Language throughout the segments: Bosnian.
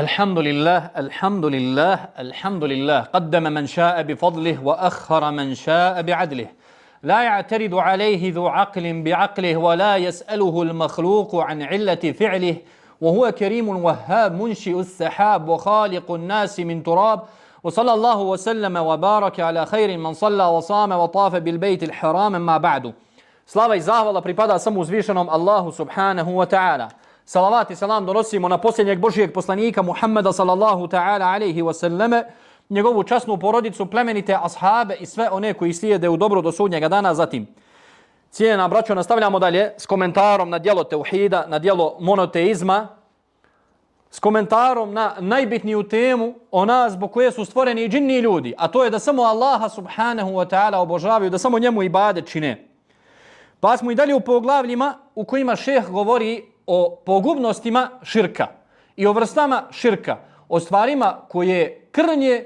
الحمد لله الحمد لله الحمد لله قدم من شاء بفضله وأخر من شاء بعدله. لا يعترض عليه ذو عقل بعقله ولا يسأله المخلوق عن علة فعله. وهو كريم وهاب منشئ السحاب وخالق الناس من تراب. وصلى الله وسلم وبارك على خير من صلى وصام وطاف بالبيت الحرام. ما بعد Slava i zahvala pripada samo uzvišenom Allahu subhanahu wa ta'ala. Salavat i salam donosimo na posljednjeg Božijeg poslanika Muhammeda sallallahu ta'ala alaihi wasallame, njegovu časnu porodicu, plemenite ashabe i sve one koji slijede u dobro do sudnjega dana. Zatim, cijena braćo, nastavljamo dalje s komentarom na dijelo teuhida, na dijelo monoteizma, s komentarom na najbitniju temu o nas zbog koje su stvoreni džinni ljudi, a to je da samo Allaha subhanahu wa ta'ala obožavaju, da samo njemu ibade čine. Pa smo i dalje u poglavljima u kojima šeh govori o pogubnostima širka i o vrstama širka, o stvarima koje krnje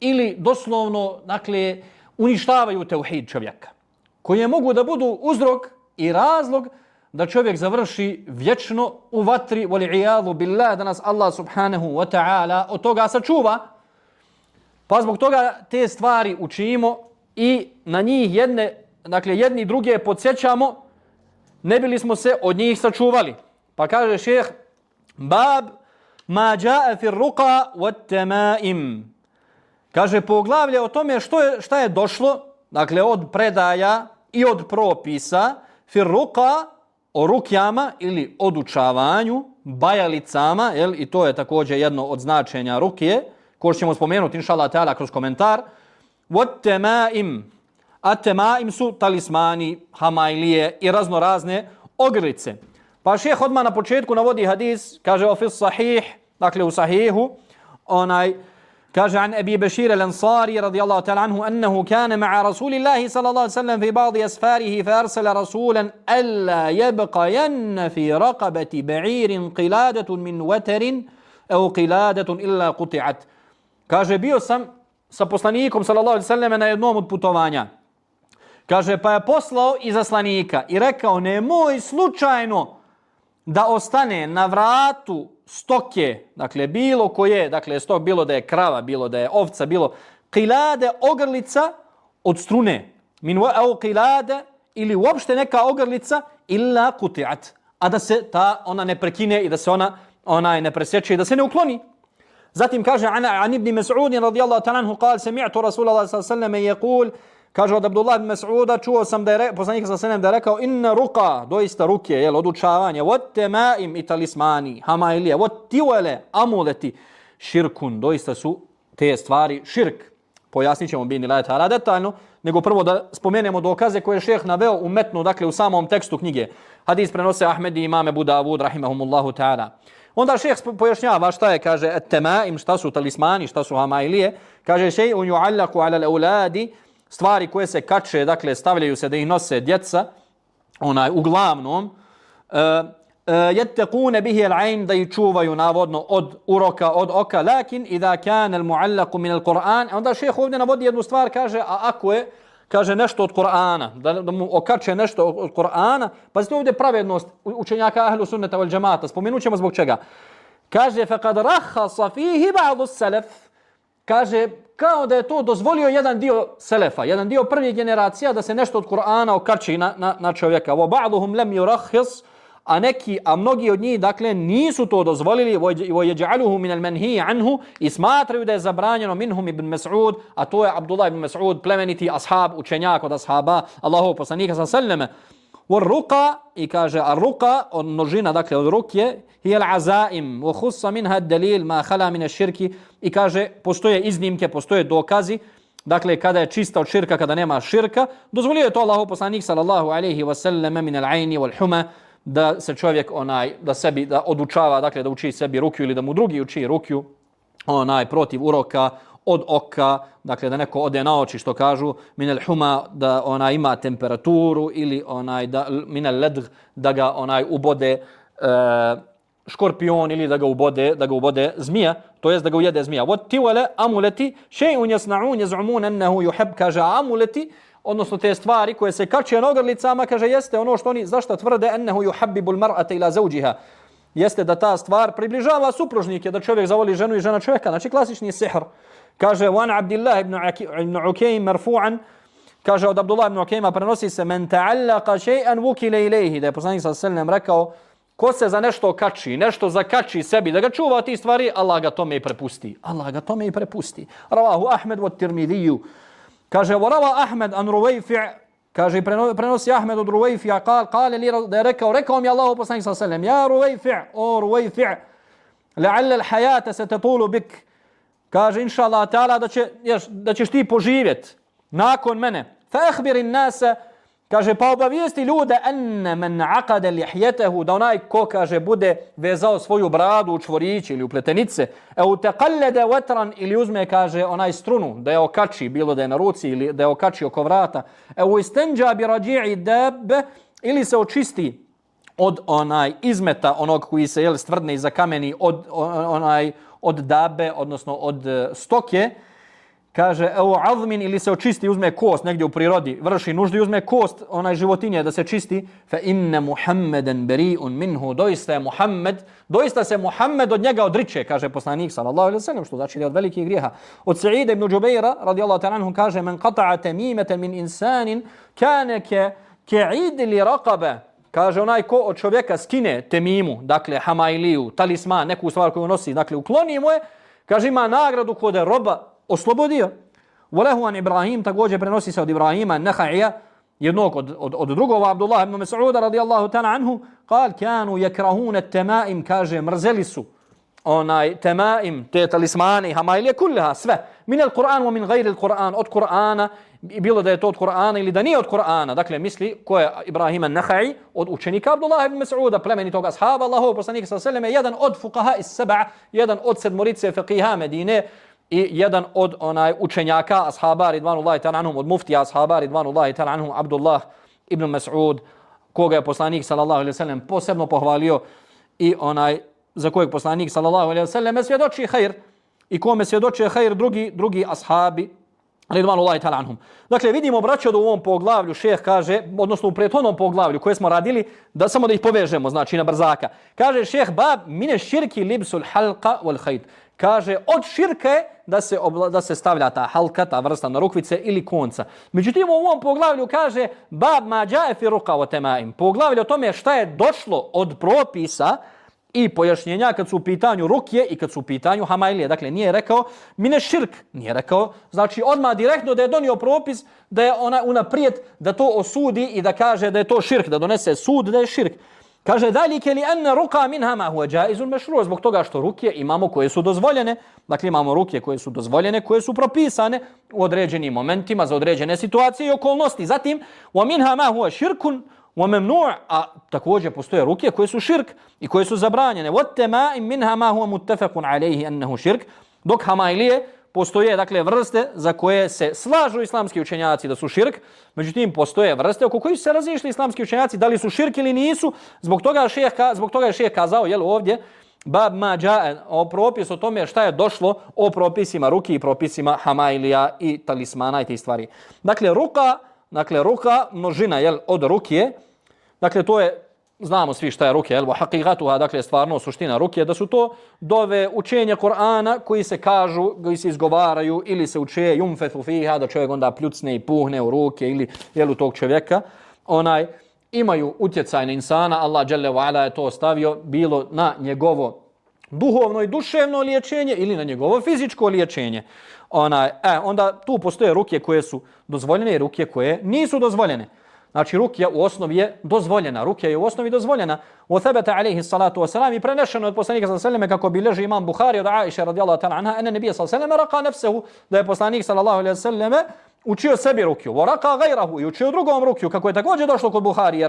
ili doslovno dakle, uništavaju teuhid čovjeka, koje mogu da budu uzrok i razlog da čovjek završi vječno u vatri, voli ijadu billah, da nas Allah subhanahu wa ta'ala od toga sačuva. Pa zbog toga te stvari učimo i na njih jedne, dakle jedni druge podsjećamo, ne bili smo se od njih sačuvali. Pa kaže šeheh, bab ma ja'a fi ruqa wa tamaim. Kaže poglavlje o tome što je, šta je došlo, dakle od predaja i od propisa, fi ruqa o rukjama ili odučavanju, bajalicama, jel, i to je također jedno od značenja rukije, ko ćemo spomenuti, inša Allah, ta'ala, kroz komentar. Wat temaim, a temaim su talismani, hamajlije i razno razne ogrlice. Pa šeheh odmah na početku navodi hadis, kaže ofis sahih, dakle u sahihu, onaj, كاج عن أبي بشير الأنصاري رضي الله تعالى عنه أنه كان مع رسول الله صلى الله عليه وسلم في بعض أسفاره فأرسل رسولا ألا يبقين في رقبة بعير قلادة من وتر أو قلادة إلا قطعت كاج بيو سم sa poslanikom sallallahu alejhi ve selleme na jednom od putovanja. Kaže pa je poslao izaslanika i rekao nemoj slučajno da ostane na vratu stoke, dakle bilo koje, dakle stok bilo da je krava, bilo da je ovca, bilo qilade ogrlica od strune. Min wa au qilade ili uopšte neka ogrlica illa quti'at. A da se ta ona ne prekine i da se ona ona ne presječe i da se ne ukloni. Zatim kaže ana an ibn Mas'ud radijallahu ta'ala anhu قال سمعت رسول الله صلى الله عليه وسلم يقول Kaže od Abdullah ibn Mas'uda, čuo sam da je poslanik sa senem da je rekao inna ruka, doista ruke, jel, odučavanje, what temaim i talismani, hamailije, what tiwele, amuleti, širkun, doista su te stvari širk. Pojasnit ćemo bini lajta ta'ala detaljno, nego prvo da spomenemo dokaze koje je šeheh naveo u metnu, dakle u samom tekstu knjige. Hadis prenose Ahmed i imame Budavud, rahimahumullahu ta'ala. Onda šeheh pojašnjava šta je, kaže, temaim, šta su talismani, šta su hamailije. Kaže, šej un ju'allaku ala l'uladi, stvari koje se kače, dakle stavljaju se da ih nose djeca, onaj uglavnom, e, e يتقون به bihi al-ayn da čuvaju navodno od uroka od oka. Lakin idha kana al-mu'allaq min al-Qur'an onda šejh ovdje navodi jednu stvar kaže a ako je kaže nešto od Kur'ana da, da mu okače nešto od Kur'ana pa zato ovdje pravednost učenjaka ahlu sunneta wal džemata spomenućemo zbog čega. Kaže faqad rakhasa fihi ba'd as-salaf kaže kao da je to dozvolio jedan dio selefa, jedan dio prvih generacija da se nešto od Kur'ana okači na, na, na čovjeka. Wa ba'duhum lam yurakhis a neki, a mnogi od njih, dakle, nisu to dozvolili, vo jeđaluhu min al-manhi anhu, i smatraju da je zabranjeno minhum ibn Mas'ud, a to je Abdullah ibn Mas'ud, plemeniti ashab, učenjak od ashaba, Allahov poslanika sa sallame. Wa ruqa, i kaže, a ruqa, od množina, dakle, od rukje, hi al-azaim, wa khussa minha dalil ma khala min ash-shirki, i kaže, postoje iznimke, postoje dokazi, dakle, kada je čista od širka, kada nema širka, dozvolio je to Allahu poslanik sallallahu alejhi ve sellem min al-ayn wal-huma, da se čovjek onaj da sebi da odučava dakle da uči sebi rukju ili da mu drugi uči rukju onaj protiv uroka od oka dakle da neko ode na oči što kažu min al huma da ona ima temperaturu ili onaj da min al da ga onaj ubode e, škorpion ili da ga ubode da ga ubode zmija to jest da ga ujede zmija wat tiwala amulati shay'un yasna'un yaz'umun annahu yuhib kaja amulati odnosno te stvari koje se kače na ogrlicama, kaže jeste ono što oni zašto tvrde ennehu yuhabbibul mar'ata ila zawjiha jeste da ta stvar približava supružnike, da čovjek zavoli ženu i žena čovjeka. Znači klasični sihr. Kaže, van Abdillah ibn, ibn Ukaim marfu'an, kaže od Abdullah ibn Ukaima prenosi se, men ta'allaka še'an vukile ilaihi, da je poslanik sa selnem rekao, ko se za nešto kači, nešto zakači sebi, da ga čuva ti stvari, Allah ga tome i prepusti. Allah ga tome i prepusti. Ravahu Ahmed od Tirmidiju. Kaže, vorava Ahmed an Ruvejfi' Kaže, prenosi Ahmed od Ruvejfi'a, kal, kal, li, da je rekao, rekao mi Allah poslanik sa selem, ja Ruvejfi' o Ruvejfi' la'alla l'hajata se te tulu bik. Kaže, inša Allah, ta'ala, da, će, da ćeš ti poživjet nakon mene. Fa ehbirin nasa, Kaže, pa obavijesti ljude enne men akade lihjetehu, da onaj ko, kaže, bude vezao svoju bradu u čvorići ili u pletenice, e u teqallede vetran ili uzme, kaže, onaj strunu, da je okači, bilo da je na ruci ili da je okači oko vrata, e u istenđa bi rađi'i debe, ili se očisti od onaj izmeta onog koji se jel, stvrdne iza kameni od, onaj, od dabe, odnosno od e, stoke, kaže evo azmin ili se očisti uzme kost negdje u prirodi vrši nuždu i uzme kost onaj životinje da se čisti. Fa inna muhammeden beri'un minhu doista je muhammed doista se muhammed od njega odriče kaže poslanik sallallahu alejhi ve sellem što znači da je od velikih grijeha. Od Sa'ida ibn Jubaira radijallahu ta'ala anhu kaže men qata'a tamimatan min insanin kana ka ka'id li raqaba kaže onaj ko od čovjeka skine temimu dakle hamailiju talisman neku stvar koju nosi dakle ukloni mu je kaže ima nagradu kod roba oslobodio. Volehu an Ibrahim, također prenosi se od Ibrahima, Neha'ija, jednog od, od, od drugova, Abdullah ibn Mas'uda radijallahu ta'ala anhu, kal, kanu jekrahune temaim, kaže, mrzeli su onaj temaim, te talismane, hamailije, kulleha, sve. Min al-Quran wa min gajri al-Quran, od Kur'ana, bilo da je to od Kur'ana ili da nije od Kur'ana. Dakle, misli ko je Ibrahim an-Naha'i od učenika Abdullah ibn Mas'uda, plemeni toga ashaba, Allahov poslanika sa seleme, jedan od fuqaha iz seba, jedan od sedmorice fiqiha Medine, i jedan od onaj učenjaka ashaba ridvanullahi ta'ala anhum od muftija ashaba ridvanullahi ta'ala anhum Abdullah ibn Mas'ud koga je poslanik sallallahu alejhi ve sellem posebno pohvalio i onaj za kojeg poslanik sallallahu alejhi ve sellem svjedoči khair i kome svjedoče khair drugi drugi ashabi ridvanullahi ta'ala anhum dakle vidimo braćo da u ovom poglavlju šejh kaže odnosno u prethodnom poglavlju koje smo radili da samo da ih povežemo znači na brzaka kaže šejh bab mine širki libsul halqa wal khayt kaže od širke da se obla, da se stavlja ta halka, ta vrsta na rukvice ili konca. Međutim, u ovom poglavlju kaže bab ma džaje fi ruka wa temaim. Poglavlje o tome šta je došlo od propisa i pojašnjenja kad su u pitanju rukje i kad su u pitanju hamailije. Dakle, nije rekao mine širk, nije rekao, znači odmah direktno da je donio propis da je ona unaprijed da to osudi i da kaže da je to širk, da donese sud da je širk. Kaže dalike li anna ruka minha ma huwa jaizun mashru' zbog toga što ruke imamo koje su dozvoljene, dakle imamo ruke koje su dozvoljene, koje su propisane u određenim momentima za određene situacije i okolnosti. Zatim wa minha ma huwa shirkun وممنوع mamnu' a takođe postoje ruke koje su širk i koje su zabranjene. Wa tama minha ma huwa muttafaqun alayhi annahu shirk. Dok hamailije postoje dakle vrste za koje se slažu islamski učenjaci da su širk, međutim postoje vrste oko kojih se razišli islamski učenjaci da li su širk ili nisu, zbog toga, šejh, zbog toga je šejh kazao jel, ovdje, bab ma džae, o propis o tome šta je došlo o propisima ruki i propisima hamailija i talismana i te stvari. Dakle, ruka, dakle, ruka, množina jel, od rukije, dakle, to je znamo svi šta je ruke, elbo hakikatuha, dakle stvarno suština ruke, da su to dove učenja Kur'ana koji se kažu, koji se izgovaraju ili se uče jumfethu fiha, da čovjek onda pljucne i puhne u ruke ili jel, u tog čovjeka, onaj, imaju utjecaj na insana, Allah dželle wa je to stavio, bilo na njegovo duhovno i duševno liječenje ili na njegovo fizičko liječenje. Onaj, e, onda tu postoje ruke koje su dozvoljene i ruke koje nisu dozvoljene. Znači rukija u osnovi je dozvoljena. Rukija je u osnovi dozvoljena. U thebata alaihi salatu wasalam i prenešeno od poslanika sallallahu alaihi kako bilježi imam Buhari od Aisha radijallahu ta'ala anha ene nebija sallallahu alaihi raka nefsehu da je poslanik sallallahu alaihi selleme učio sebi rukiju, Wa raka gajrahu i učio drugom rukiju, kako je također došlo kod Buhari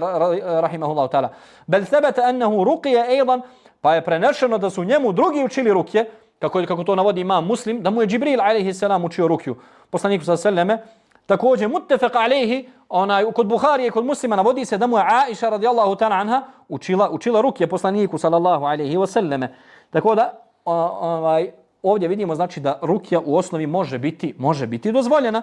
rahimahullahu ta'ala. Bel thabata ennehu rukije ejdan pa je prenešeno da su njemu drugi učili rukje kako, kako to navodi imam muslim da mu je Džibril a.s. salam učio rukju. poslaniku sallallahu seleme. Također, muttefaq alejhi, onaj, kod Buhari i kod muslima navodi se da mu je Aisha radijallahu ta'ala anha učila, učila ruke poslaniku sallallahu alejhi wasallame. Tako da, ovaj, ovdje vidimo znači da rukja u osnovi može biti može biti dozvoljena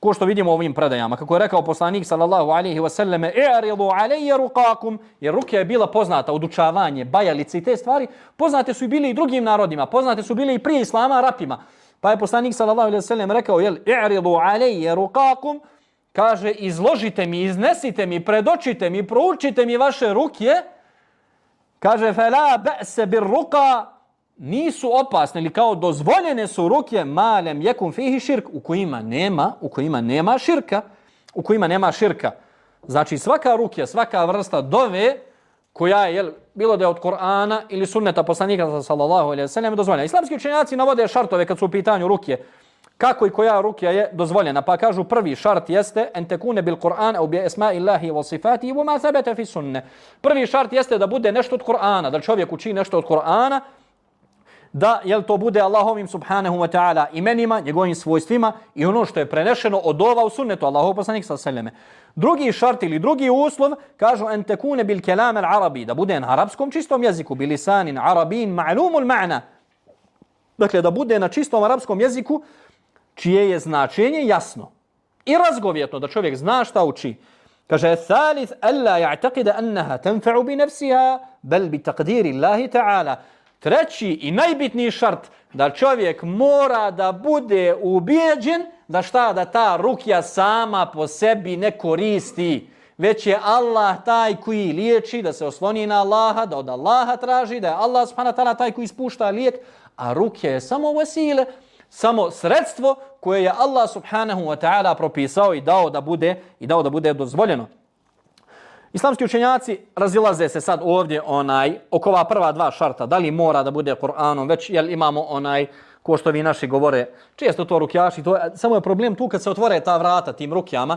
ko što vidimo u ovim predajama, kako je rekao poslanik sallallahu alaihi wa sallam, i'ridu alaihi rukakum, jer ruke je bila poznata, odučavanje, bajalice i te stvari, poznate su i bili i drugim narodima, poznate su bili i prije islama arapima. Pa je poslanik sallallahu alaihi wa sallam rekao, jel, i'ridu alaihi rukakum, kaže, izložite mi, iznesite mi, predočite mi, proučite mi vaše rukje, kaže, fela ba'se bir ruka, nisu opasne ili kao dozvoljene su ruke malem jekum fihi širk u kojima nema, u kojima nema širka, u kojima nema širka. Znači svaka rukja, svaka vrsta dove koja je jel, bilo da je od Korana ili sunneta poslanika sallallahu alejhi ve sellem dozvoljena. Islamski učenjaci navode šartove kad su u pitanju ruke. Kako i koja rukja je dozvoljena? Pa kažu prvi šart jeste en tekune bil Kur'an au bi esma'illahi wa sifatihi wa ma thabata fi sunne. Prvi šart jeste da bude nešto od Kur'ana, da čovjek uči nešto od Kur'ana da jel to bude Allahovim subhanahu wa ta'ala imenima, njegovim svojstvima i ono što je prenešeno od ova u sunnetu Allahov poslanik sa seleme. Drugi šart ili drugi uslov kažu en tekune bil kelam al arabi, da bude na arapskom čistom jeziku, bilisanin arabin ma'lumul ma'na. Dakle, da bude na čistom arapskom jeziku čije je značenje jasno i razgovjetno da čovjek zna šta uči. Kaže, thalith, alla ja'taqida annaha tanfa'u bi nafsiha, bel bi taqdiri Allahi ta'ala. Treći i najbitniji šart da čovjek mora da bude ubijeđen da šta da ta rukja sama po sebi ne koristi već je Allah taj koji liječi, da se osloni na Allaha, da od Allaha traži, da je Allah subhanahu ta'ala taj koji ispušta lijek, a rukja je samo vesile, samo sredstvo koje je Allah subhanahu wa ta'ala propisao i dao da bude i dao da bude dozvoljeno. Islamski učenjaci razilaze se sad ovdje onaj oko ova prva dva šarta, da li mora da bude Kur'anom, već jel imamo onaj ko što vi naši govore, često to rukjaši, to samo je problem tu kad se otvore ta vrata tim rukjama,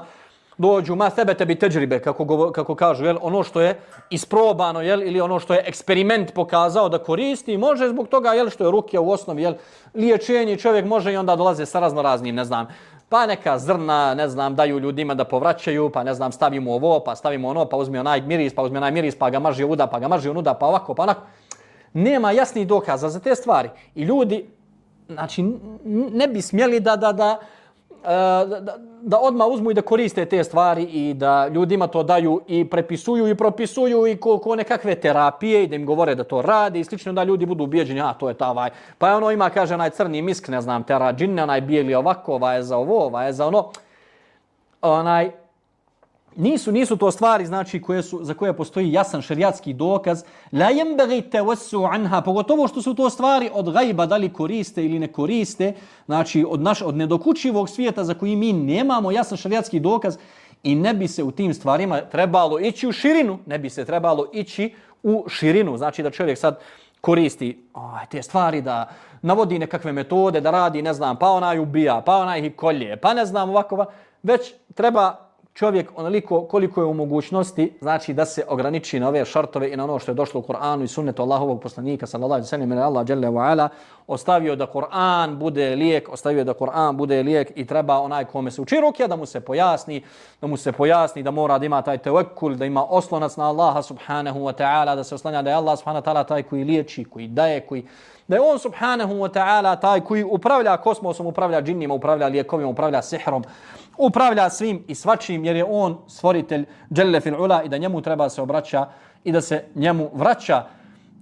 dođu ma sebe tebi teđribe, kako, kako kažu, jel, ono što je isprobano, jel, ili ono što je eksperiment pokazao da koristi, može zbog toga, jel, što je rukja u osnovi, jel, liječenje čovjek može i onda dolaze sa razno raznim, ne znam, pa neka zrna, ne znam, daju ljudima da povraćaju, pa ne znam, stavimo ovo, pa stavimo ono, pa uzmi onaj miris, pa uzmi onaj miris, pa ga maži ovuda, pa ga maži onuda, pa ovako, pa onako. Nema jasnih dokaza za te stvari. I ljudi, znači, ne bi smjeli da, da, da, E, da, da, odma uzmu i da koriste te stvari i da ljudima to daju i prepisuju i propisuju i ko, ko nekakve terapije i da im govore da to radi i slično da ljudi budu ubijeđeni, a to je ta ovaj. Pa ono ima, kaže, onaj crni misk, ne znam, tera džinne, onaj bijeli ovako, ovaj je za ovo, ovaj je za ono. Onaj, nisu nisu to stvari znači koje su za koje postoji jasan šerijatski dokaz. La yanbaghi tawassu anha pogotovo što su to stvari od gajba da li koriste ili ne koriste znači od naš od nedokučivog svijeta za koji mi nemamo jasan šerijatski dokaz i ne bi se u tim stvarima trebalo ići u širinu ne bi se trebalo ići u širinu. Znači da čovjek sad koristi aj, te stvari da navodi nekakve metode da radi ne znam pa onaj ubija pa onaj ih kolje pa ne znam ovako. Već treba čovjek onoliko koliko je u mogućnosti, znači da se ograniči na ove šartove i na ono što je došlo u Kur'anu i sunnetu Allahovog poslanika sallallahu alejhi ve sellem Allah dželle ve ala ostavio da Kur'an bude lijek, ostavio da Kur'an bude lijek i treba onaj kome se uči rukja da mu se pojasni, da mu se pojasni da mora da ima taj tevekkul, da ima oslonac na Allaha subhanahu wa ta'ala, da se oslanja da je Allah subhanahu wa ta'ala taj koji liječi, koji daje, koji da je on subhanahu wa ta'ala taj koji upravlja kosmosom, upravlja džinnima, upravlja lijekovima, upravlja sihrom, upravlja svim i svačim jer je on stvoritelj dželle fil ula i da njemu treba se obraća i da se njemu vraća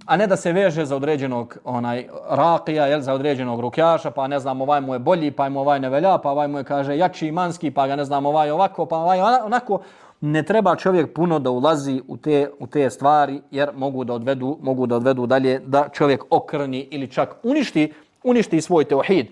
a ne da se veže za određenog onaj rakija jel za određenog rukjaša pa ne znam ovaj mu je bolji pa mu ovaj ne velja pa ovaj mu je kaže jači imanski pa ga ne znam ovaj ovako pa ovaj onako. Ne treba čovjek puno da ulazi u te u te stvari jer mogu da odvedu mogu da odvedu dalje da čovjek okrni ili čak uništi uništi svoj tauhid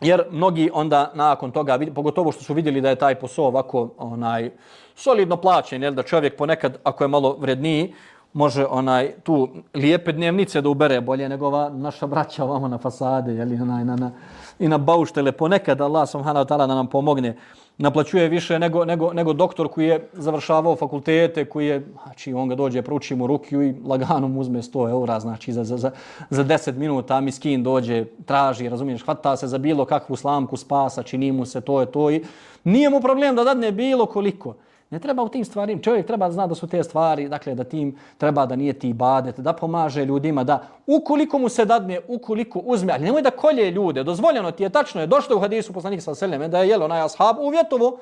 jer mnogi onda nakon toga, pogotovo što su vidjeli da je taj posao ovako onaj solidno plaćen, jer da čovjek ponekad, ako je malo vredniji, može onaj tu lijepe dnevnice da ubere bolje nego ova naša braća ovamo na fasade, jeli, onaj, na, na, i na bauštele. Ponekad Allah subhanahu ta'ala da nam pomogne naplaćuje više nego, nego, nego doktor koji je završavao fakultete, koji je, znači on ga dođe, pruči mu rukiju i lagano mu uzme 100 eura, znači za, za, za, za 10 minuta mi skin dođe, traži, razumiješ, hvata se za bilo kakvu slamku spasa, čini mu se, to je to i nije mu problem da dadne bilo koliko. Ne treba u tim stvarima, čovjek treba da zna da su te stvari, dakle da tim treba da nije ti ibadet, da pomaže ljudima, da ukoliko mu se dadne, ukoliko uzme, ali nemoj da kolje ljude, dozvoljeno ti je, tačno je, došlo u hadisu poslanika sa seleme, da je jelo onaj ashab uvjetovo,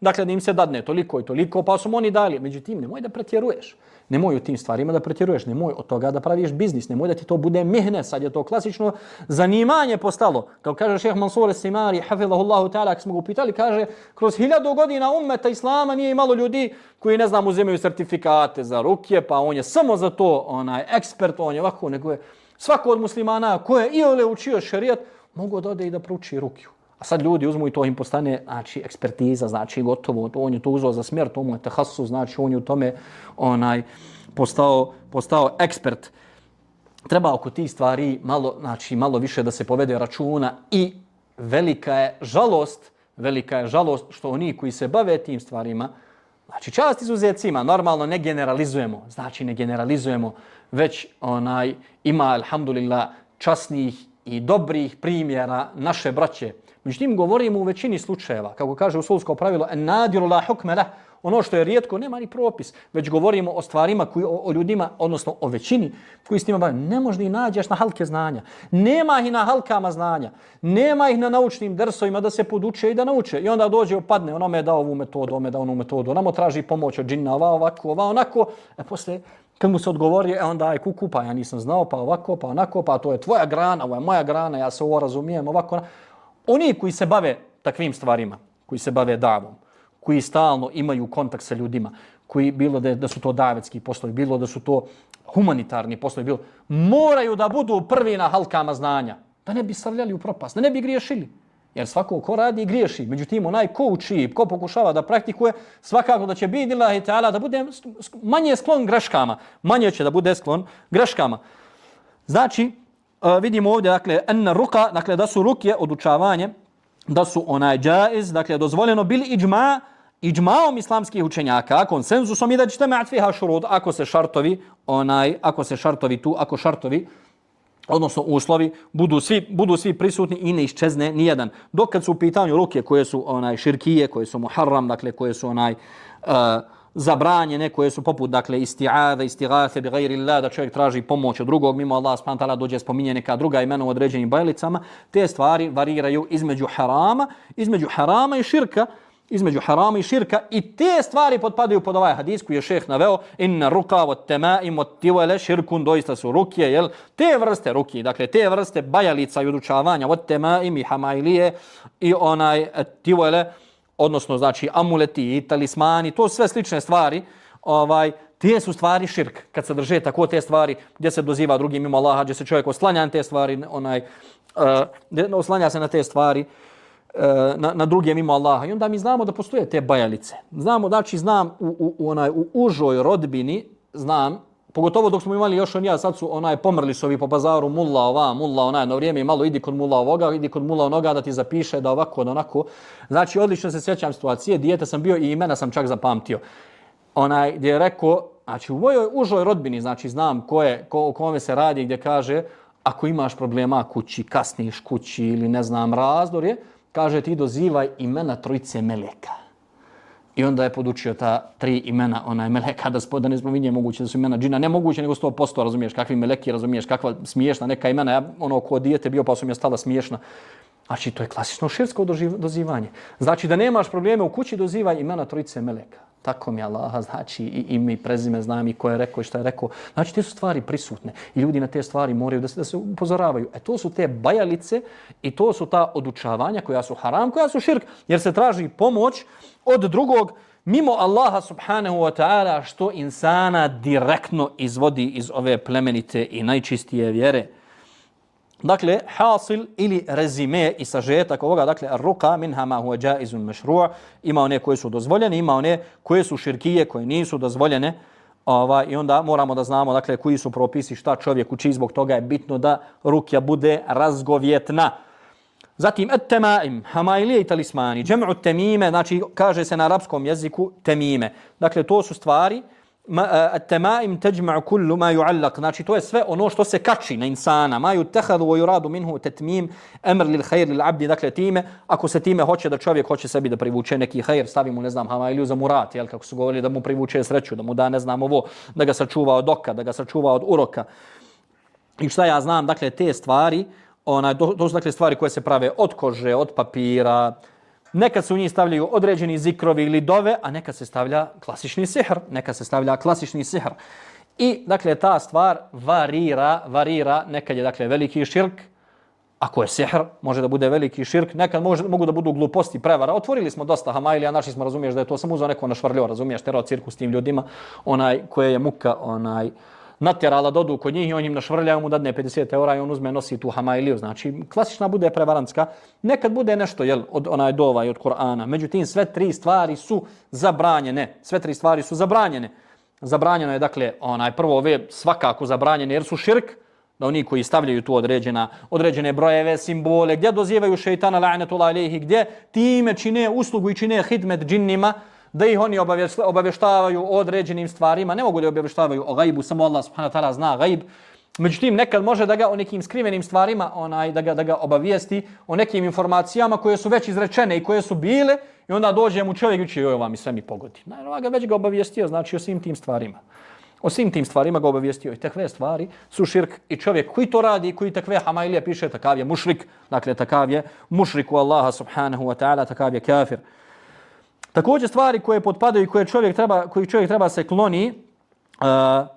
dakle da im se dadne toliko i toliko, pa su oni dali. Međutim, nemoj da pretjeruješ. Nemoj u tim stvarima da pretjeruješ, nemoj od toga da praviš biznis, nemoj da ti to bude mihne, sad je to klasično zanimanje postalo. Kao kaže šeheh Mansur Simari, hafidhahullahu ta'ala, ako smo ga upitali, kaže, kroz hiljadu godina ummeta Islama nije imalo ljudi koji, ne znam, uzimaju sertifikate za ruke, pa on je samo za to onaj ekspert, on je ovako, nego je svako od muslimana koje i ole učio šerijat, mogu da ode i da pruči rukiju. A sad ljudi uzmu i to im postane znači, ekspertiza, znači gotovo, on je to uzao za smjer, to mu je tehasu, znači on je u tome onaj, postao, postao ekspert. Treba oko tih stvari malo, znači, malo više da se povede računa i velika je žalost, velika je žalost što oni koji se bave tim stvarima, znači čast izuzecima, normalno ne generalizujemo, znači ne generalizujemo, već onaj ima, alhamdulillah, časnih i dobrih primjera naše braće, Međutim, govorimo u većini slučajeva, kako kaže usulsko pravilo, en nadiru la hukme ono što je rijetko, nema ni propis, već govorimo o stvarima, koji, o, o ljudima, odnosno o većini koji s njima bavaju. Ne možda i nađeš na halke znanja. Nema ih na halkama znanja. Nema ih na naučnim drsovima da se poduče i da nauče. I onda dođe, opadne, ono me da ovu metodu, ono me da onu metodu, ono traži pomoć od džinna, ova ovako, ova onako. E posle, kad mu se odgovori, e onda aj kuku, pa ja nisam znao, pa ovako, pa onako, pa to je tvoja grana, ovo je moja grana, ja se ovo razumijem, ovako. Oni koji se bave takvim stvarima, koji se bave davom, koji stalno imaju kontakt sa ljudima, koji bilo da, da su to davetski poslovi, bilo da su to humanitarni poslovi, bilo, moraju da budu prvi na halkama znanja, da ne bi srljali u propast, da ne bi griješili. Jer svako ko radi i griješi. Međutim, onaj ko uči, ko pokušava da praktikuje, svakako da će biti ilahi ta'ala da bude manje sklon greškama. Manje će da bude sklon greškama. Znači, vidimo ovdje, dakle, enna ruka, dakle, da su ruke odučavanje, da su onaj džaiz, dakle, dozvoljeno bili iđma, iđmaom islamskih učenjaka, konsenzusom i da ćete me atfiha šurud, ako se šartovi, onaj, ako se šartovi tu, ako šartovi, odnosno uslovi, budu svi, budu svi prisutni i ne iščezne ni jedan. Dok kad su u pitanju ruke koje su onaj širkije, koje su muharram, dakle, koje su onaj, uh, zabranjene koje su poput dakle isti'ada, istighathe bi ghairi Allah da čovjek traži pomoć od drugog mimo Allah subhanahu wa ta'ala dođe spominje neka druga imena u određenim bajlicama, te stvari variraju između harama, između harama i širka, između harama i širka i te stvari potpadaju pod ovaj hadis koji je šeh naveo inna ruka wa tamaim wa tiwala shirkun doista su rukje jel? Te vrste ruki dakle te vrste bajalica i udučavanja od tamaim i hamailije i onaj tiwala odnosno znači amuleti i talismani, to sve slične stvari, ovaj, te su stvari širk, kad se drže tako te stvari, gdje se doziva drugim mimo Allaha, gdje se čovjek oslanja na te stvari, onaj, uh, oslanja se na te stvari, uh, na, na druge mimo Allaha. I onda mi znamo da postoje te bajalice. Znamo, znači znam u, u, u, onaj, u užoj rodbini, znam Pogotovo dok smo imali još on ja, sad su onaj pomrli su ovi po bazaru mulla ova, mulla onaj, na vrijeme malo idi kod mulla ovoga, idi kod mulla onoga da ti zapiše da ovako, da onako. Znači, odlično se sjećam situacije, dijete sam bio i imena sam čak zapamtio. Onaj, gdje je rekao, znači u mojoj užoj rodbini, znači znam ko je, ko, o kome se radi, gdje kaže, ako imaš problema kući, kasniš kući ili ne znam razdor je, kaže ti dozivaj imena trojice meleka. I onda je podučio ta tri imena, onaj meleka, da, spo, da ne spominje moguće da su imena džina, ne moguće nego 100%, razumiješ, kakvi meleki, razumiješ, kakva smiješna neka imena, ja ono ko dijete bio pa su mi je stala smiješna. Znači, to je klasično širsko dozivanje. Znači, da nemaš probleme u kući, dozivaj imena trojice meleka. Tako mi Allaha, znači, i ime i prezime znam i ko je rekao i šta je rekao. Znači, te su stvari prisutne i ljudi na te stvari moraju da se, da se upozoravaju. E, to su te bajalice i to su ta odučavanja koja su haram, koja su širk, jer se traži pomoć od drugog mimo Allaha subhanahu wa ta'ala što insana direktno izvodi iz ove plemenite i najčistije vjere. Dakle, hasil ili rezime i sažetak ovoga, dakle, ruka minha ma huwa jaizun mashru' ima one koje su dozvoljene, ima one koje su širkije, koje nisu dozvoljene. Ova, I onda moramo da znamo dakle, koji su propisi, šta čovjek uči, zbog toga je bitno da rukja bude razgovjetna. Zatim, et temaim, hamailije i talismani, džem'u temime, znači kaže se na arapskom jeziku temime. Dakle, to su stvari At-tamaim tajma'u kullu ma yu'allaq. znači to je sve ono što se kači na insana. Ma yutakhadhu wa yuradu minhu tatmim amr lil khair lil abd dakle time ako se time hoće da čovjek hoće sebi da privuče neki khair stavi mu ne znam hamailu za murat jel kako su govorili da mu privuče sreću da mu da ne znam ovo da ga sačuva od oka da ga sačuva od uroka. I šta ja znam dakle te stvari onaj to, to su dakle stvari koje se prave od kože od papira Nekad se u njih stavljaju određeni zikrovi ili dove, a nekad se stavlja klasični sihr. Nekad se stavlja klasični sihr. I, dakle, ta stvar varira, varira, nekad je, dakle, veliki širk, ako je sihr, može da bude veliki širk, nekad može, mogu da budu gluposti, prevara. Otvorili smo dosta Hamailija, našli smo, razumiješ, da je to samo uzao neko našvrljio, razumiješ, terao cirku s tim ljudima, onaj koje je muka, onaj, natjerala dodu kod njih i on im našvrljaju mu dadne 50 eura i on uzme nosi tu hamailiju. Znači, klasična bude prevarantska. Nekad bude nešto jel, od onaj dova i od Korana. Međutim, sve tri stvari su zabranjene. Sve tri stvari su zabranjene. Zabranjeno je, dakle, onaj prvo ove svakako zabranjene jer su širk, da oni koji stavljaju tu određena, određene brojeve, simbole, gdje dozivaju šeitana la'netullah alihi, gdje time čine uslugu i čine hidmet džinnima, da ih oni obavještavaju o određenim stvarima. Ne mogu da obavještavaju o gajbu, samo Allah subhanahu wa ta'ala zna gajb. Međutim, nekad može da ga o nekim skrivenim stvarima, onaj, da, ga, da ga obavijesti o nekim informacijama koje su već izrečene i koje su bile i onda dođe mu čovjek i uči, joj, vam i sve mi pogodi. Naravno, ga već ga obavijestio, znači o svim tim stvarima. O svim tim stvarima ga obavijestio i takve stvari su širk i čovjek koji to radi i koji takve hamailije piše, takav je mušrik, dakle takav je mušrik u Allaha subhanahu wa ta'ala, takav je kafir. Također stvari koje potpadaju i koje čovjek treba, koji čovjek treba se kloni, uh,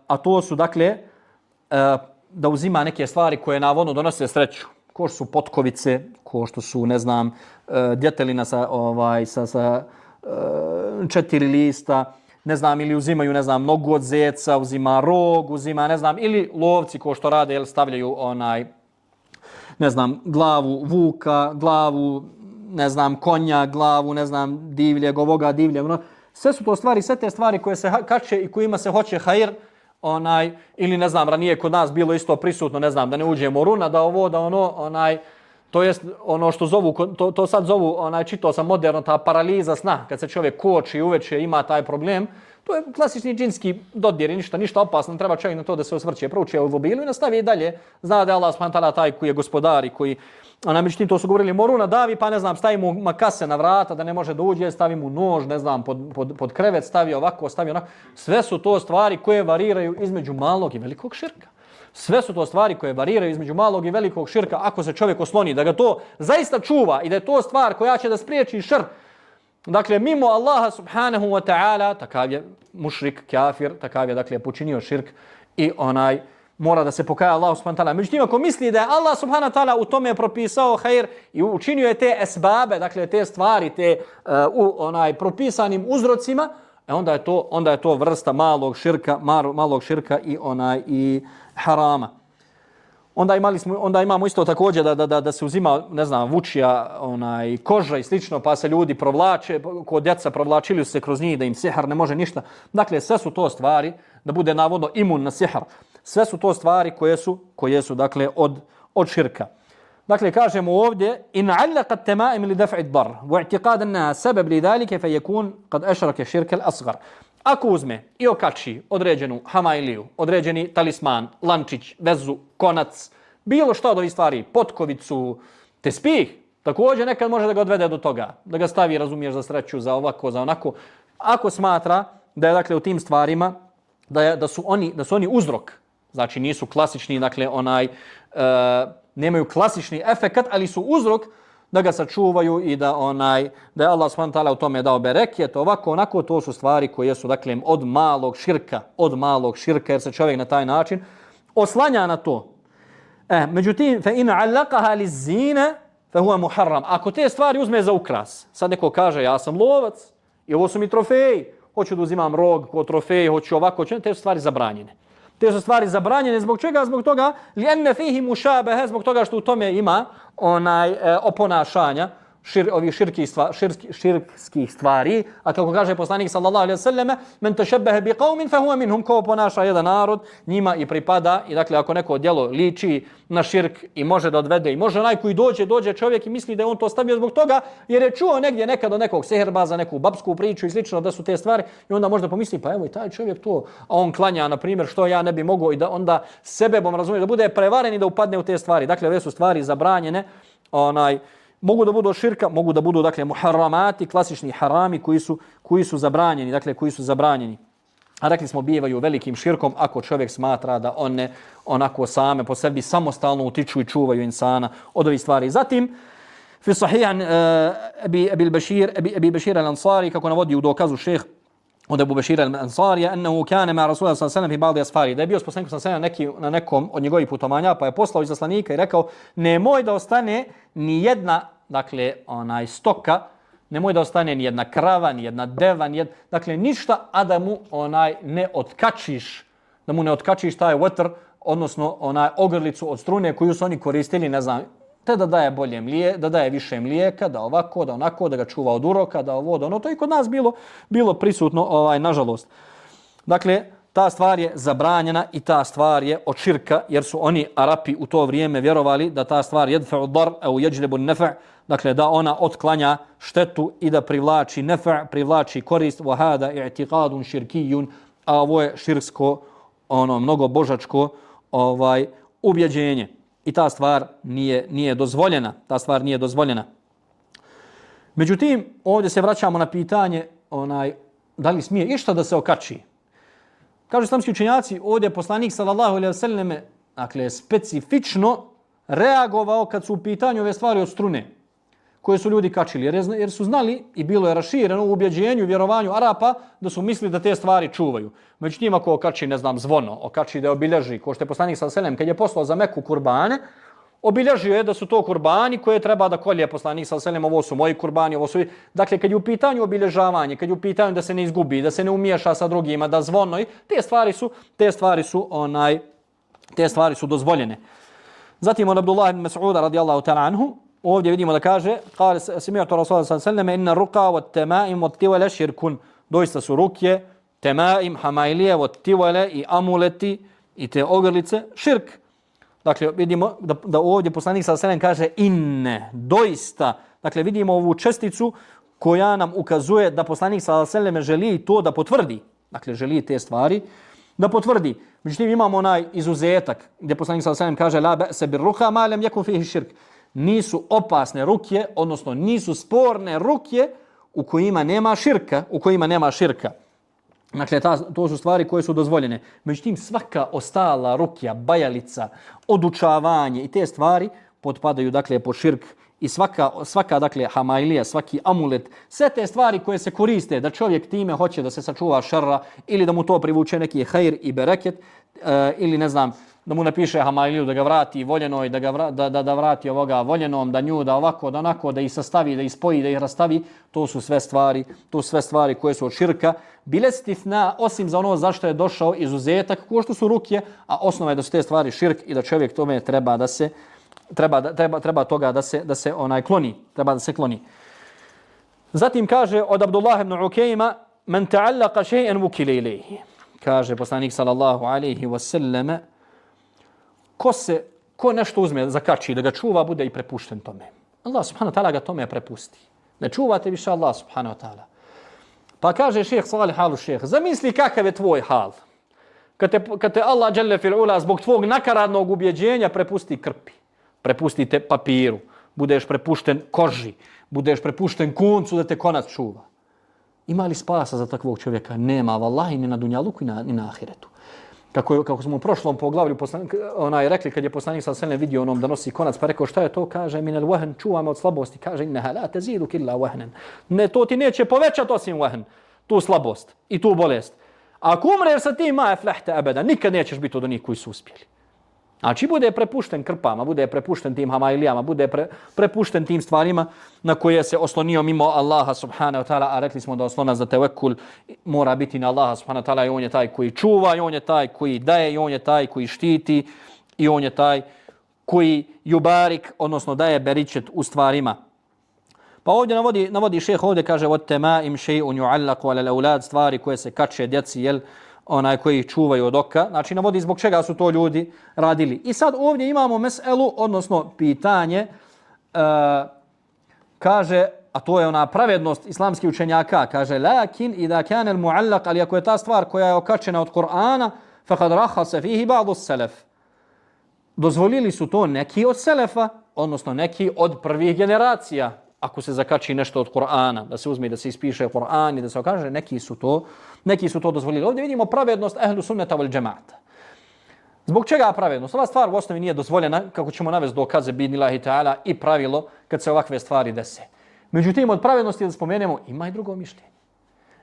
a to su dakle uh, da uzima neke stvari koje navodno donose sreću. Ko što su potkovice, ko što su, ne znam, e, djetelina sa, ovaj, sa, sa četiri lista, ne znam, ili uzimaju, ne znam, nogu od zeca, uzima rog, uzima, ne znam, ili lovci ko što rade, jel stavljaju onaj, ne znam, glavu vuka, glavu ne znam, konja, glavu, ne znam, divlje, ovoga, divlje, No, Sve su to stvari, sve te stvari koje se kače i kojima se hoće hajr, onaj, ili ne znam, ranije kod nas bilo isto prisutno, ne znam, da ne uđemo runa, da ovo, da ono, onaj, to jest ono što zovu, to, to sad zovu, onaj, čito sam moderno, ta paraliza sna, kad se čovjek koči uveče, ima taj problem, to je klasični džinski dodir, ništa, ništa opasno, treba čovjek na to da se osvrće, prouči u mobilu i nastavi i dalje, zna da je Allah subhanahu taj koji je gospodar i koji na međutim to su govorili moru na davi, pa ne znam, stavimo makase na vrata da ne može da uđe, stavimo nož, ne znam, pod, pod, pod krevet, stavi ovako, stavi onako. Sve su to stvari koje variraju između malog i velikog širka. Sve su to stvari koje variraju između malog i velikog širka ako se čovjek osloni, da ga to zaista čuva i da je to stvar koja će da spriječi šr, Dakle, mimo Allaha subhanahu wa ta'ala, takav je mušrik, kafir, takav je, dakle, počinio širk i onaj, mora da se pokaja Allah subhanahu wa ta'ala. Međutim, ako misli da je Allah subhanahu wa ta'ala u tome propisao hajr i učinio je te esbabe, dakle te stvari, te uh, u onaj propisanim uzrocima, e onda je to onda je to vrsta malog širka, malog širka i onaj i harama. Onda imali smo onda imamo isto također da, da, da, da se uzima, ne znam, vučija, onaj koža i slično, pa se ljudi provlače, kod djeca provlačili se kroz njih da im sihar ne može ništa. Dakle, sve su to stvari da bude navodno imun na sihar. Sve su to stvari koje su, koje su dakle, od, od širka. Dakle, kažemo ovdje, in allaqat tamaim li daf'i dar, wa i'tiqad annaha sabab li dhalika fayakun qad ashraka shirka al-asghar. Ako uzme i okači određenu hamailiju, određeni talisman, lančić, vezu, konac, bilo što od ovih stvari, potkovicu, te spih, također nekad može da ga odvede do toga, da ga stavi, razumiješ, za sreću, za ovako, za onako. Ako smatra da je dakle u tim stvarima, da, je, da, su, oni, da su oni uzrok Znači nisu klasični, dakle onaj e, nemaju klasični efekat, ali su uzrok da ga sačuvaju i da onaj da je Allah subhanahu taala u tome dao bereket, ovako onako to su stvari koje su dakle od malog širka, od malog širka jer se čovjek na taj način oslanja na to. E, međutim, fa in alaqaha lizina fa huwa muharram. Ako te stvari uzme za ukras, sad neko kaže ja sam lovac i ovo su mi trofeji, hoću da uzimam rog kao trofej, hoću ovako, hoću, te stvari zabranjene te su stvari zabranjene zbog čega zbog toga li enne fihi mushabaha zbog toga što u tome ima onaj e, oponašanja šir, ovih širki stvari, širki, širkskih stvari, a kako kaže poslanik sallallahu alejhi ve selleme, men tashabbaha bi qaumin fa huwa minhum, ko ponaša jedan narod, njima i pripada i dakle ako neko djelo liči na širk i može da odvede i može onaj koji dođe, dođe čovjek i misli da je on to stavio zbog toga jer je čuo negdje nekad od nekog seherbaza, neku babsku priču i slično da su te stvari i onda možda pomisli pa evo i taj čovjek to, a on klanja na primjer što ja ne bi mogao i da onda sebebom razumije da bude prevaren i da upadne u te stvari. Dakle, ove su stvari zabranjene, onaj, mogu da budu širka, mogu da budu dakle muharramati, klasični harami koji su koji su zabranjeni, dakle koji su zabranjeni. A rekli smo bijevaju velikim širkom ako čovjek smatra da one onako same po sebi samostalno utiču i čuvaju insana od ovih stvari. Zatim fi sahihan uh, abi abi Bashir, abi abi bashir al-ansari kako navodi u dokazu šejh od Abu Bashir al-Ansarija annahu kana ma Rasulullah sallallahu alejhi ve sellem fi ba'd asfari. Da je bio s poslanikom sallallahu neki na nekom od njegovih putovanja pa je poslao izaslanika i rekao nemoj da ostane ni jedna dakle onaj stoka nemoj da ostane ni jedna krava ni jedna deva ni jed, dakle ništa a da mu onaj ne otkačiš da mu ne otkačiš taj vatr odnosno onaj ogrlicu od strune koju su oni koristili ne znam te da daje bolje mlije, da daje više mlijeka, da ovako, da onako, da ga čuva od uroka, da ovo, da ono, to je kod nas bilo, bilo prisutno, ovaj, nažalost. Dakle, ta stvar je zabranjena i ta stvar je od širka, jer su oni Arapi u to vrijeme vjerovali da ta stvar jedfa'u dar, au jeđlebu nefe', dakle da ona otklanja štetu i da privlači nefa' privlači korist, vahada i'tiqadun širkijun, a ovo je širsko, ono, mnogo božačko ovaj, ubjeđenje i ta stvar nije, nije dozvoljena. Ta stvar nije dozvoljena. Međutim, ovdje se vraćamo na pitanje onaj, da li smije išta da se okači. Kažu islamski učenjaci, ovdje poslanik sallallahu alejhi ve selleme, dakle, specifično reagovao kad su u pitanju ove stvari od strune koje su ljudi kačili. Jer, jer su znali i bilo je rašireno u ubjeđenju i vjerovanju Arapa da su mislili da te stvari čuvaju. Međutim, ako okači, ne znam, zvono, okači da je obilježi, ko što je poslanik sa Selem, kad je poslao za Meku kurbane, obilježio je da su to kurbani koje treba da kolje poslanik sa Selem, ovo su moji kurbani, ovo su... Dakle, kad je u pitanju obilježavanje, kad je u pitanju da se ne izgubi, da se ne umiješa sa drugima, da zvono, te stvari su, te stvari su, onaj, te stvari su dozvoljene. Zatim od Abdullah ibn Mas'uda radijallahu ta'ala anhu, ovdje vidimo da kaže kaže sami'tu rasul sallallahu alejhi ve sellem inna ruqa wa tamaim wa tiwala shirkun. Doista su rukje tamaim hamailije wa i amuleti i te ogrlice širk. Dakle vidimo da, da ovdje poslanik sallallahu alejhi kaže inne doista. Dakle vidimo ovu česticu koja nam ukazuje da poslanik sallallahu alejhi želi to da potvrdi. Dakle želi te stvari da potvrdi. Međutim, imamo onaj izuzetak gdje poslanik sallallahu alejhi kaže la ba'sa bir ruha ma lam yakun fihi shirk nisu opasne rukje, odnosno nisu sporne rukje u kojima nema širka, u kojima nema širka. Dakle, ta, to su stvari koje su dozvoljene. Međutim, svaka ostala rukja, bajalica, odučavanje i te stvari potpadaju, dakle, po širk i svaka, svaka dakle, hamailija, svaki amulet, sve te stvari koje se koriste da čovjek time hoće da se sačuva šarra ili da mu to privuče neki hajr i bereket uh, ili ne znam, da mu napiše Hamailiju da ga vrati voljenoj, da, ga vra, da, da, da vrati ovoga voljenom, da nju, da ovako, da onako, da ih sastavi, da ih spoji, da ih rastavi, to su sve stvari, to su sve stvari koje su od širka. Bile stifna, osim za ono zašto je došao izuzetak, ko što su rukje, a osnova je da su te stvari širk i da čovjek tome treba da se, treba, da, treba, treba toga da se, da se onaj kloni, treba da se kloni. Zatim kaže od Abdullah ibn Ukejma, men ta'allaka še'en vukile ilaihi. Kaže poslanik sallallahu alaihi wasallama, ko se ko nešto uzme za kači da ga čuva bude i prepušten tome. Allah subhanahu wa ta'ala ga tome prepusti. Ne čuvate više Allah subhanahu wa ta'ala. Pa kaže šeheh Salih halu šeheh, zamisli kakav je tvoj hal. Kad te, kad te Allah dželle fil ula zbog tvog nakaradnog ubjeđenja prepusti krpi, prepusti te papiru, budeš prepušten koži, budeš prepušten kuncu da te konac čuva. Ima li spasa za takvog čovjeka? Nema, vallahi, ni na dunjaluku, ni na, ni na ahiretu kako, kako smo u prošlom poglavlju poslanik, onaj, rekli kad je poslanik sa sene vidio onom da nosi konac, pa rekao šta je to, kaže minel wahn, čuvame od slabosti, kaže inna la tazidu killa wahnen. Ne, to ti neće povećati osim wahn, tu slabost i tu bolest. Ako umreš sa tim, ma eflehte abeda, nikad nećeš biti od onih koji su uspjeli. Znači, bude prepušten krpama, bude prepušten tim hamailijama, bude pre, prepušten tim stvarima na koje se oslonio mimo Allaha subhanahu wa ta'ala, a rekli smo da oslona za tevekul mora biti na Allaha subhanahu wa ta'ala i on je taj koji čuva, i on je taj koji daje, i on je taj koji štiti, i on je taj koji jubarik, odnosno daje beričet u stvarima. Pa ovdje navodi, navodi šeh ovdje kaže od tema im še'un ju'allaku ala laulad stvari koje se kače djeci, jel, onaj koji čuvaju od oka. Znači navodi zbog čega su to ljudi radili. I sad ovdje imamo meselu, odnosno pitanje, e, kaže, a to je ona pravednost islamskih učenjaka, kaže, lakin i da kane mu'allak, ali ako je ta stvar koja je okačena od Kur'ana, faqad raha se fihi ba'du selef. Dozvolili su to neki od selefa, odnosno neki od prvih generacija, ako se zakači nešto od Kur'ana, da se uzme da se ispiše Kur'an i da se okaže, neki su to, neki su to dozvolili. Ovdje vidimo pravednost ehlu sunneta wal džemata. Zbog čega pravednost? Ova stvar u osnovi nije dozvoljena, kako ćemo navesti dokaze bidnilahi ta'ala i pravilo kad se ovakve stvari dese. Međutim, od pravednosti da spomenemo, ima i drugo mišljenje.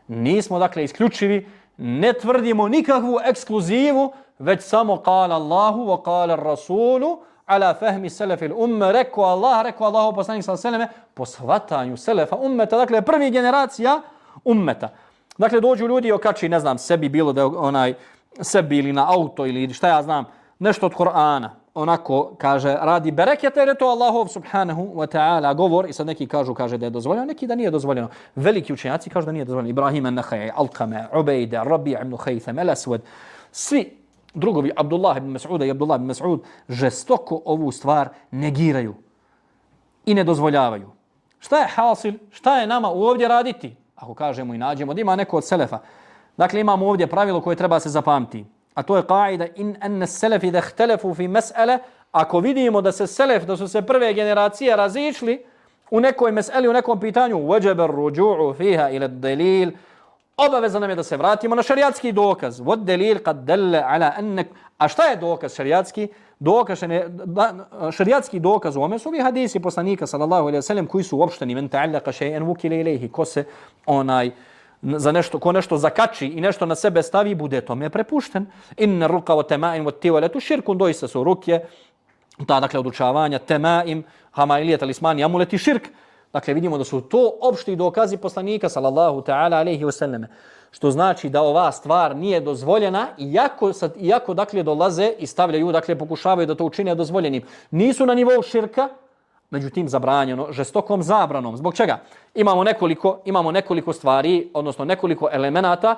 Nismo, dakle, isključivi, ne tvrdimo nikakvu ekskluzivu, već samo kala Allahu wa kala Rasulu ala fahmi selefil umme, rekao Allah, rekao Allah poslanik sallallahu seleme, po shvatanju selefa ummeta, dakle prvi generacija ummeta. Dakle dođu ljudi i okači, ne znam, sebi bilo da onaj sebi ili na auto ili šta ja znam, nešto od Kur'ana, onako kaže radi bereketa jer je to Allahov subhanahu wa ta'ala govor i sad neki kažu kaže da je dozvoljeno, neki da nije dozvoljeno. Veliki učenjaci kažu da nije dozvoljeno. Ibrahim an-Nakhai, Alqama, Ubaida, Rabi' ibn Khaytham, Al-Aswad, svi drugovi Abdullah ibn Mas'uda i Abdullah ibn Mas'ud žestoko ovu stvar negiraju i ne dozvoljavaju. Šta je hasil? Šta je nama ovdje raditi? Ako kažemo i nađemo da ima neko od selefa. Dakle, imamo ovdje pravilo koje treba se zapamtiti. A to je kaida in an selefi da htelefu fi mas'ala, ako vidimo da se selef, da su se prve generacije razišli u nekoj meseli, u nekom pitanju, wajaba ar-ruju'u fiha ila ad-dalil, obaveza nam je da se vratimo na šariatski dokaz. Vod delil kad delle ala ennek. A šta je dokaz šariatski? Dokaz, šariatski dokaz u ome su ovi hadisi poslanika sallallahu alaihi sallam koji su uopšteni men ta'allaka še'en vukile ilaihi ko se onaj za nešto, ko nešto zakači i nešto na sebe stavi, bude tome prepušten. Inna ruka o tema'in o tivaletu širkun doista su rukje, ta dakle odučavanja, tema'im, hamailije, talismani, amuleti, širk. Dakle, vidimo da su to opšti dokazi poslanika, sallallahu ta'ala, alaihi wasallam. Što znači da ova stvar nije dozvoljena, iako, sad, iako dakle, dolaze i stavljaju, dakle, pokušavaju da to učine dozvoljenim. Nisu na nivou širka, međutim zabranjeno žestokom zabranom. Zbog čega? Imamo nekoliko, imamo nekoliko stvari, odnosno nekoliko elemenata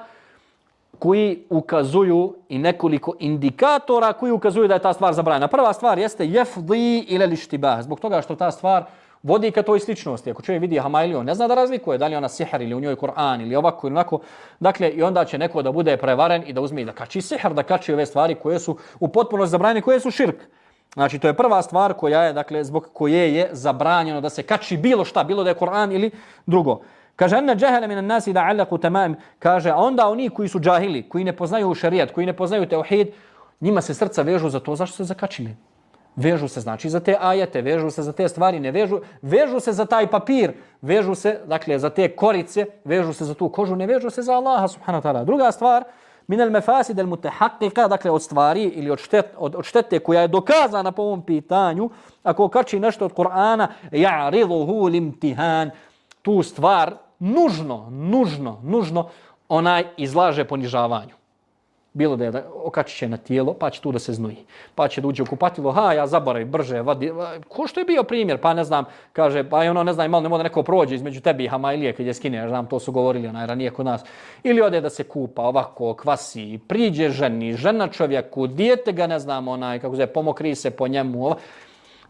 koji ukazuju i nekoliko indikatora koji ukazuju da je ta stvar zabranjena. Prva stvar jeste jefdi ili lištibah. Zbog toga što ta stvar vodi ka toj sličnosti. Ako čovjek vidi Hamailiju, ne zna da razlikuje da li ona sihr ili u njoj Kur'an ili ovako ili onako. Dakle, i onda će neko da bude prevaren i da uzme i da kači sihr, da kači ove stvari koje su u potpunosti zabranjene, koje su širk. Znači, to je prva stvar koja je, dakle, zbog koje je zabranjeno da se kači bilo šta, bilo da je Kur'an ili drugo. Kaže, ene džahele minan nasi da alaku tamam, kaže, a onda oni koji su džahili, koji ne poznaju šarijat, koji ne poznaju teuhid, njima se srca vežu za to, zašto se zakačili? Vežu se znači za te ajete, vežu se za te stvari, ne vežu, vežu se za taj papir, vežu se, dakle, za te korice, vežu se za tu kožu, ne vežu se za Allaha subhanahu wa ta'ala. Druga stvar, min al mafasid al mutahaqqiqa, dakle, od stvari ili od, štet, od, od štete koja je dokazana po ovom pitanju, ako kači nešto od Kur'ana, ja'riduhu limtihan, tu stvar nužno, nužno, nužno onaj izlaže ponižavanju bilo da je okačiće na tijelo, pa će tu da se znoji. Pa će da uđe u kupatilo, ha, ja zaboravi, brže, vadi. Ko što je bio primjer? Pa ne znam, kaže, pa je ono, ne znam, malo ne može neko prođe između tebi i Hamailije kad je skine, ja znam, to su govorili onaj ranije kod nas. Ili ode da se kupa ovako, kvasi, priđe ženi, žena čovjeku, dijete ga, ne znam, onaj, kako se pomokri se po njemu.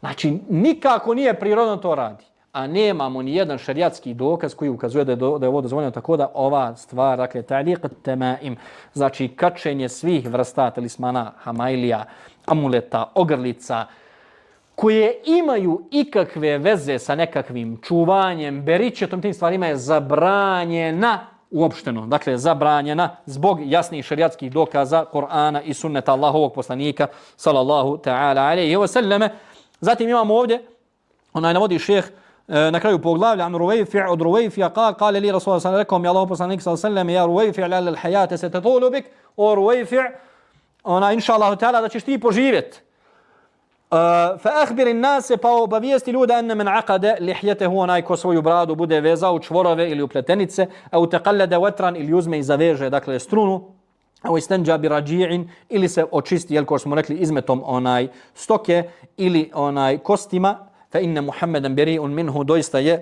Znači, nikako nije prirodno to radi a nemamo ni jedan šerijatski dokaz koji ukazuje da je, do, da je ovo dozvoljeno tako da ova stvar, dakle, ta'liq temaim, znači kačenje svih vrsta talismana, hamailija, amuleta, ogrlica, koje imaju ikakve veze sa nekakvim čuvanjem, beričetom tim stvarima je zabranjena uopšteno. Dakle, zabranjena zbog jasnih šerijatskih dokaza Korana i sunneta Allahovog poslanika, sallallahu ta'ala alaihi wa sallame. Zatim imamo ovdje, onaj navodi šeheh, E, na kraju poglavlja an Ruwayfi od Ruvayfi' qal qale li Rasulullah sallallahu alejhi ve sellem ya Allah poslanik sallallahu alejhi ve sellem ya al hayat satatulu bik o Ruwayfi ona inshallah taala da ćeš ti poživjet. E, fa akhbir an-nas pa obavijesti ljude an man aqada lihyatahu onaj ko svoju bradu bude vezao u čvorove ili u pletenice au taqallada watran ili uzme i zaveže dakle strunu au istanja bi rađi'in ili se očisti jel ko smo rekli izmetom onaj stoke ili onaj kostima fa inna Muhammedan beri'un minhu doista je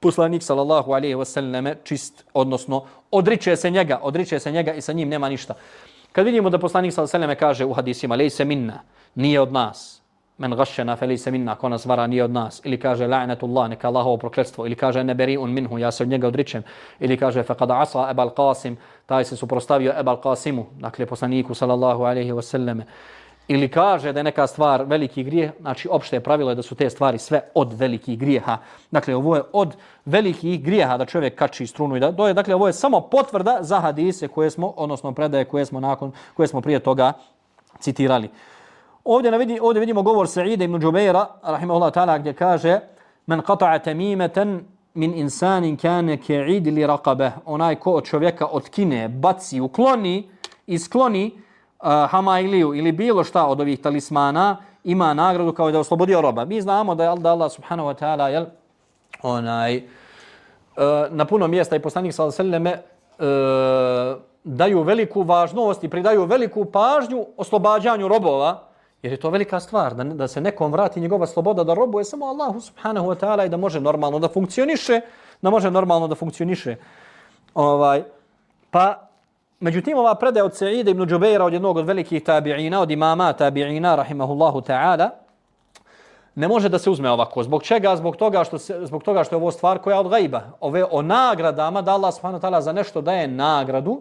poslanik sallallahu alejhi ve selleme čist, odnosno odriče se njega, odriče se njega i sa njim nema ništa. Kad vidimo da poslanik sallallahu alejhi ve kaže u hadisima lejse minna, nije od nas, men gašena fe lejse minna, ko nas vara nije od nas, ili kaže la'natullah, neka Allahovo prokletstvo, ili kaže ne beri'un minhu, ja se od njega odričem, ili kaže fe kada asa ebal qasim, taj se suprostavio ebal qasimu, dakle poslaniku sallallahu alejhi ve selleme ili kaže da je neka stvar veliki grijeh, znači opšte pravilo je da su te stvari sve od velikih grijeha. Dakle, ovo je od velikih grijeha da čovjek kači strunu i da doje. Dakle, ovo je samo potvrda za hadise koje smo, odnosno predaje koje smo nakon, koje smo prije toga citirali. Ovdje, vidi, ovdje vidimo govor Sa'ida ibn Džubeira, rahimahullah ta'ala, gdje kaže Men qata'a tamimatan min insanin kane ke'id li raqabe. Onaj ko od čovjeka otkine, baci, ukloni, iskloni, skloni, hamailiju ili bilo šta od ovih talismana ima nagradu kao da je oslobodio roba. Mi znamo da je Allah subhanahu wa ta'ala jel, onaj, e, na puno mjesta i poslanik sa selleme uh, daju veliku važnost i pridaju veliku pažnju oslobađanju robova, jer je to velika stvar, da, da se nekom vrati njegova sloboda da robuje samo Allahu subhanahu wa ta'ala i da može normalno da funkcioniše, da može normalno da funkcioniše. Ovaj, pa Međutim, ova predaja od Sa'ida ibn Đubeira, od jednog od velikih tabi'ina, od imama tabi'ina, rahimahullahu ta'ala, ne može da se uzme ovako. Zbog čega? Zbog toga što, se, zbog toga što je ovo stvar koja je od gajba. Ove o nagradama, da Allah subhanahu ta'ala za nešto daje nagradu,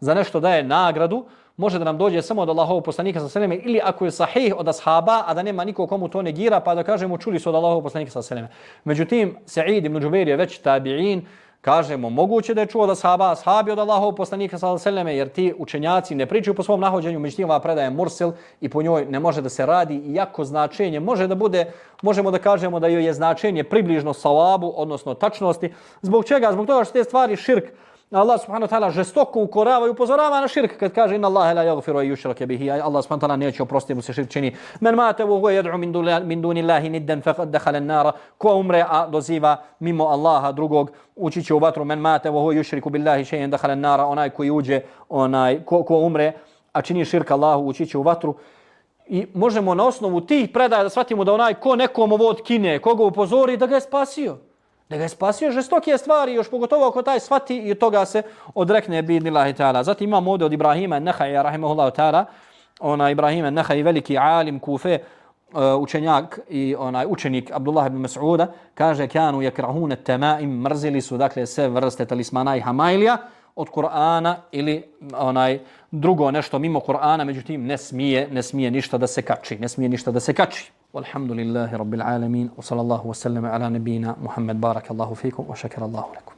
za nešto daje nagradu, može da nam dođe samo od Allahovog poslanika sa seleme ili ako je sahih od ashaba, a da nema niko komu to negira, pa da kažemo čuli su od Allahovog poslanika sa seleme. Međutim, Sa'id ibn Đubeir je već tabi'in, kažemo moguće da je čuo da sahaba sahabi od Allahov poslanika sallallahu alejhi jer ti učenjaci ne pričaju po svom nahođenju međutim ova predaje mursel i po njoj ne može da se radi iako značenje može da bude možemo da kažemo da joj je značenje približno salabu odnosno tačnosti. Zbog čega? Zbog toga što te stvari širk Allah subhanahu wa ta'ala žestoko ukorava i upozorava na širk kad kaže inna Allahe la yaghfiru an yushraka bihi. Allah subhanahu wa ta'ala neće oprostiti mu se širk čini. Men mate wa huwa yad'u min duni min dunillahi niddan faqad dakhala an-nar. Ko umre a doziva mimo Allaha drugog ući će u vatru. Men mate wa huwa yushriku billahi shay'an dakhala an-nar. Onaj koji uđe onaj ko, ko umre a čini širk Allahu ući će u vatru. I možemo na osnovu tih predaja da shvatimo da onaj ko nekom ovo otkine, koga upozori da ga je spasio da ga je spasio žestokije stvari, još pogotovo ako taj svati i toga se odrekne bidnillahi ta'ala. Zatim imamo ovdje od Ibrahima Nehaja, rahimahullahu ta'ala, ona Ibrahima Nehaj, veliki alim kufe, uh, učenjak i onaj učenik Abdullah ibn Mas'uda, kaže kanu yakrahuna tamaim mrzili su dakle sve vrste talismana i hamailija od Kur'ana ili onaj drugo nešto mimo Kur'ana, međutim ne smije, ne smije ništa da se kači, ne smije ništa da se kači. Walhamdulillahi rabbil alamin, wa sallallahu wa sallam ala nabina Muhammed, barakallahu fikum, wa šakirallahu lakum.